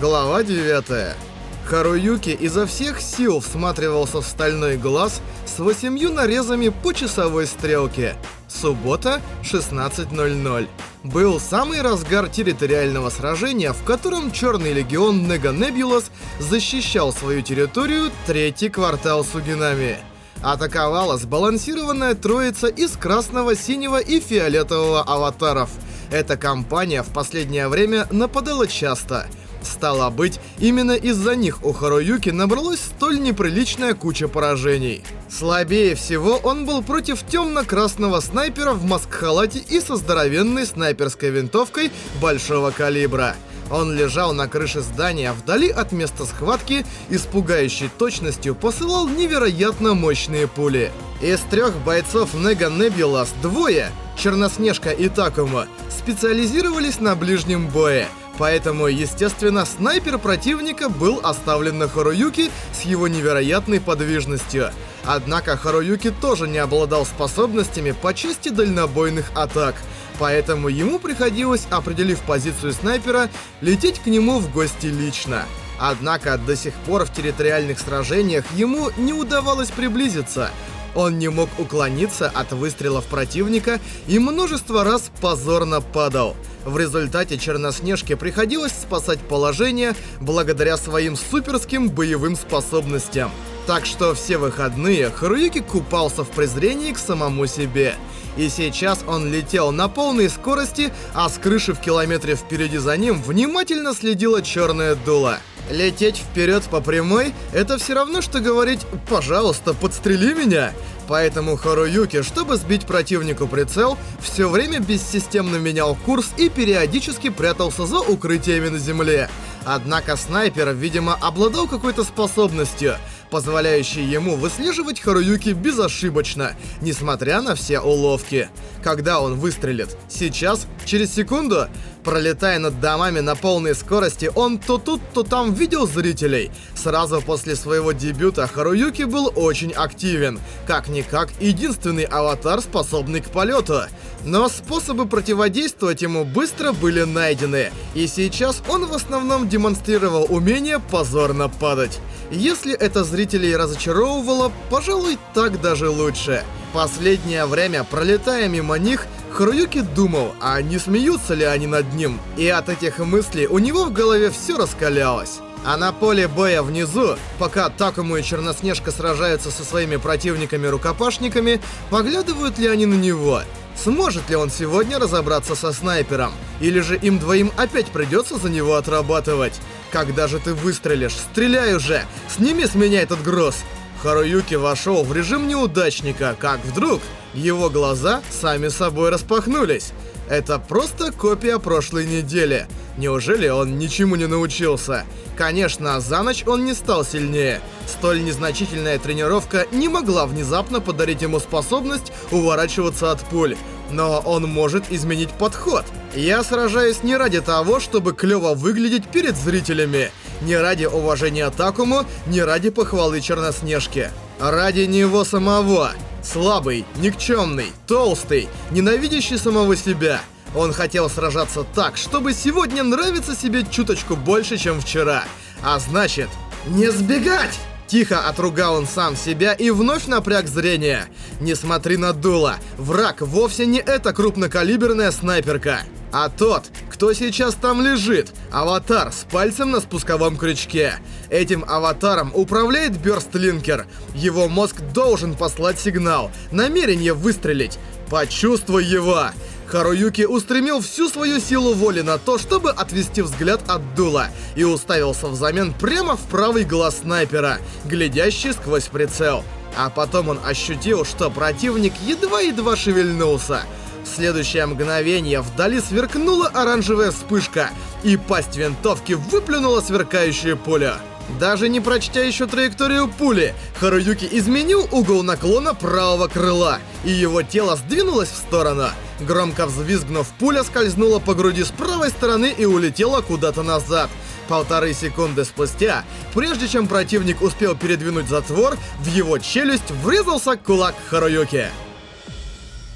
Глава 9. Харуюки изо всех сил всматривался в стальной глаз с восемью нарезами по часовой стрелке. Суббота, 16.00. Был самый разгар территориального сражения, в котором Черный Легион Нега Небулас защищал свою территорию третий квартал Сугинами. Атаковала сбалансированная троица из красного, синего и фиолетового аватаров. Эта компания в последнее время нападала часто – Стало быть, именно из-за них у Харуюки набралась столь неприличная куча поражений. Слабее всего он был против темно-красного снайпера в маск-халате и со здоровенной снайперской винтовкой большого калибра. Он лежал на крыше здания вдали от места схватки и с пугающей точностью посылал невероятно мощные пули. Из трех бойцов Нега Небулас двое, Черноснежка и Такума, специализировались на ближнем бое – Поэтому, естественно, снайпер противника был оставлен на Харуюки с его невероятной подвижностью. Однако Харуюки тоже не обладал способностями по части дальнобойных атак, поэтому ему приходилось, определив позицию снайпера, лететь к нему в гости лично. Однако до сих пор в территориальных сражениях ему не удавалось приблизиться. Он не мог уклониться от выстрелов противника и множество раз позорно падал. В результате Черноснежке приходилось спасать положение благодаря своим суперским боевым способностям. Так что все выходные Харуюки купался в презрении к самому себе. И сейчас он летел на полной скорости, а с крыши в километре впереди за ним внимательно следила черная дула. Лететь вперед по прямой — это все равно, что говорить «пожалуйста, подстрели меня». Поэтому Харуюки, чтобы сбить противнику прицел, все время бессистемно менял курс и периодически прятался за укрытиями на земле. Однако снайпер, видимо, обладал какой-то способностью, позволяющей ему выслеживать Харуюки безошибочно, несмотря на все уловки. Когда он выстрелит? Сейчас? Через секунду? Пролетая над домами на полной скорости, он то тут, то там видел зрителей. Сразу после своего дебюта Харуюки был очень активен. Как-никак, единственный аватар, способный к полету. Но способы противодействовать ему быстро были найдены. И сейчас он в основном демонстрировал умение позорно падать. Если это зрителей разочаровывало, пожалуй, так даже лучше. Последнее время, пролетая мимо них, Харуюки думал, а не смеются ли они над ним. И от этих мыслей у него в голове все раскалялось. А на поле боя внизу, пока Такому и Черноснежка сражаются со своими противниками-рукопашниками, поглядывают ли они на него? Сможет ли он сегодня разобраться со снайпером? Или же им двоим опять придется за него отрабатывать? Когда же ты выстрелишь? Стреляй уже! Сними с меня этот груз! Харуюки вошел в режим неудачника, как вдруг его глаза сами собой распахнулись. Это просто копия прошлой недели. Неужели он ничему не научился? Конечно, за ночь он не стал сильнее. Столь незначительная тренировка не могла внезапно подарить ему способность уворачиваться от пуль. Но он может изменить подход. Я сражаюсь не ради того, чтобы клево выглядеть перед зрителями. Не ради уважения Такому, не ради похвалы Черноснежки. Ради него самого. Слабый, никчемный, толстый, ненавидящий самого себя. Он хотел сражаться так, чтобы сегодня нравиться себе чуточку больше, чем вчера. А значит, не сбегать! Тихо отругал он сам себя и вновь напряг зрение. Не смотри на дуло. Враг вовсе не эта крупнокалиберная снайперка. А тот, кто сейчас там лежит, аватар с пальцем на спусковом крючке. Этим аватаром управляет Бёрстлинкер. Его мозг должен послать сигнал, намерение выстрелить. Почувствуй его! Харуюки устремил всю свою силу воли на то, чтобы отвести взгляд от дула, и уставился взамен прямо в правый глаз снайпера, глядящий сквозь прицел. А потом он ощутил, что противник едва-едва шевельнулся. В следующее мгновение вдали сверкнула оранжевая вспышка, и пасть винтовки выплюнула сверкающую пулю. Даже не прочтя еще траекторию пули, Харуюки изменил угол наклона правого крыла, и его тело сдвинулось в сторону. Громко взвизгнув, пуля скользнула по груди с правой стороны и улетела куда-то назад. Полторы секунды спустя, прежде чем противник успел передвинуть затвор, в его челюсть врезался кулак Харуюки.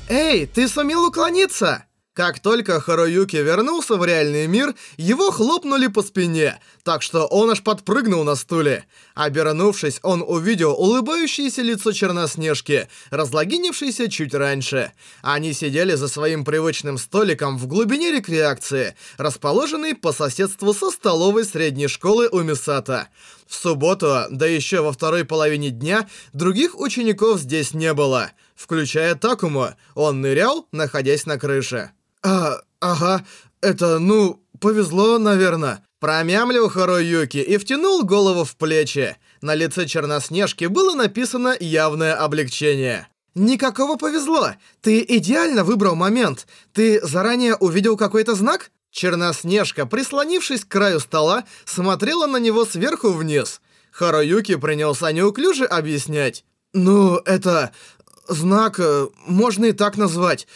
«Эй, ты сумел уклониться?» Как только Харуюки вернулся в реальный мир, его хлопнули по спине, так что он аж подпрыгнул на стуле. Обернувшись, он увидел улыбающееся лицо Черноснежки, разлогинившейся чуть раньше. Они сидели за своим привычным столиком в глубине рекреации, расположенной по соседству со столовой средней школы у Мисата. В субботу, да еще во второй половине дня, других учеников здесь не было, включая Такому. Он нырял, находясь на крыше. «А, ага, это, ну, повезло, наверное». Промямлил Харуюки и втянул голову в плечи. На лице Черноснежки было написано явное облегчение. «Никакого повезло. Ты идеально выбрал момент. Ты заранее увидел какой-то знак?» Черноснежка, прислонившись к краю стола, смотрела на него сверху вниз. Харуюки принялся неуклюже объяснять. «Ну, это... знак... Э, можно и так назвать.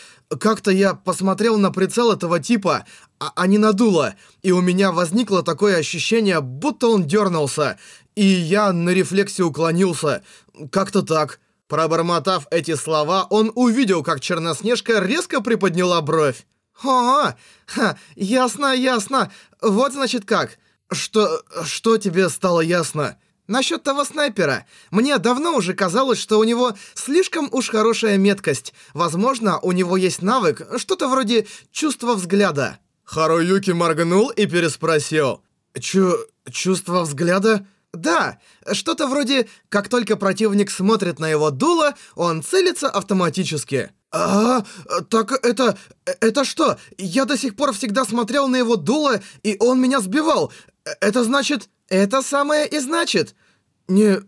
Как-то я посмотрел на прицел этого типа, а, а не надуло, и у меня возникло такое ощущение, будто он дернулся, и я на рефлексе уклонился. Как-то так. Пробормотав эти слова, он увидел, как Черноснежка резко приподняла бровь. «О, ха, ясно, ясно. Вот значит как. Что... что тебе стало ясно?» Насчет того снайпера. Мне давно уже казалось, что у него слишком уж хорошая меткость. Возможно, у него есть навык, что-то вроде чувства взгляда. Харуюки моргнул и переспросил. Чу... чувство взгляда? Да, что-то вроде, как только противник смотрит на его дуло, он целится автоматически. А, так это... это что? Я до сих пор всегда смотрел на его дуло, и он меня сбивал. Это значит... Это самое и значит. Не...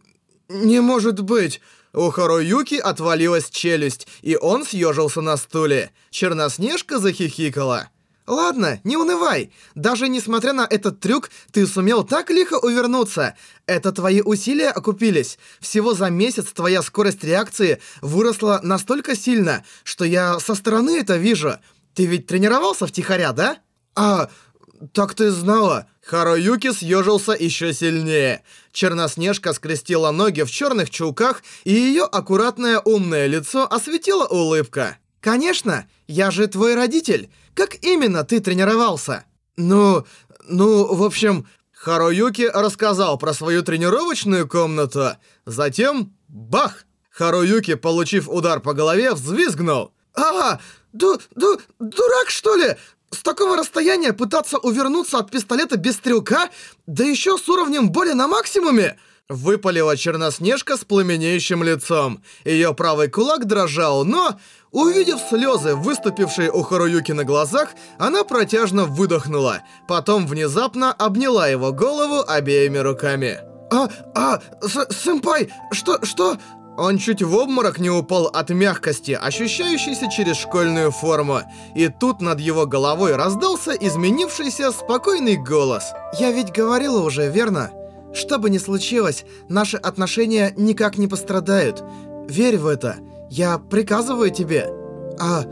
не может быть. У Харуюки отвалилась челюсть, и он съежился на стуле. Черноснежка захихикала. «Ладно, не унывай. Даже несмотря на этот трюк, ты сумел так лихо увернуться. Это твои усилия окупились. Всего за месяц твоя скорость реакции выросла настолько сильно, что я со стороны это вижу. Ты ведь тренировался втихаря, да?» «А, так ты знала?» Харуюки съежился еще сильнее. Черноснежка скрестила ноги в черных чулках, и ее аккуратное умное лицо осветила улыбка. «Конечно, я же твой родитель. Как именно ты тренировался?» «Ну, ну, в общем...» Харуюки рассказал про свою тренировочную комнату. Затем... Бах! Харуюки, получив удар по голове, взвизгнул. «А, ду, ду, дурак, что ли? С такого расстояния пытаться увернуться от пистолета без стрелка, да еще с уровнем боли на максимуме? Выпалила Черноснежка с пламенеющим лицом. Ее правый кулак дрожал, но, увидев слезы, выступившие у Харуюки на глазах, она протяжно выдохнула. Потом внезапно обняла его голову обеими руками. «А, а, сэмпай, что, что?» Он чуть в обморок не упал от мягкости, ощущающейся через школьную форму. И тут над его головой раздался изменившийся спокойный голос. «Я ведь говорила уже, верно? Что бы ни случилось, наши отношения никак не пострадают. Верь в это. Я приказываю тебе». «А,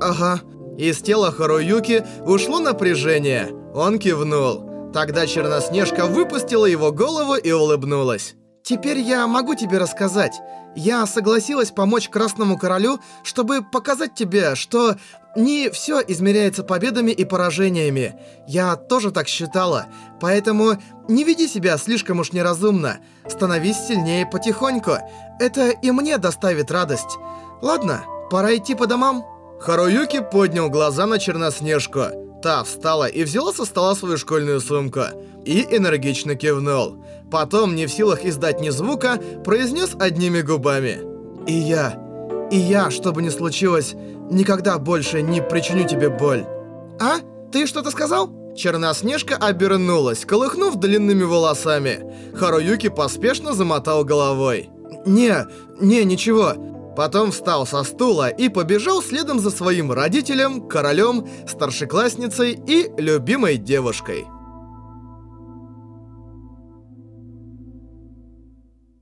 ага». Из тела Харуюки ушло напряжение. Он кивнул. Тогда Черноснежка выпустила его голову и улыбнулась. «Теперь я могу тебе рассказать. Я согласилась помочь Красному Королю, чтобы показать тебе, что не все измеряется победами и поражениями. Я тоже так считала, поэтому не веди себя слишком уж неразумно. Становись сильнее потихоньку. Это и мне доставит радость. Ладно, пора идти по домам». Харуюки поднял глаза на Черноснежку. Та встала и взяла со стола свою школьную сумку. И энергично кивнул. Потом, не в силах издать ни звука, произнес одними губами. «И я, и я, что бы ни случилось, никогда больше не причиню тебе боль». «А? Ты что-то сказал?» Черноснежка обернулась, колыхнув длинными волосами. Харуюки поспешно замотал головой. «Не, не, ничего». Потом встал со стула и побежал следом за своим родителем, королем, старшеклассницей и любимой девушкой.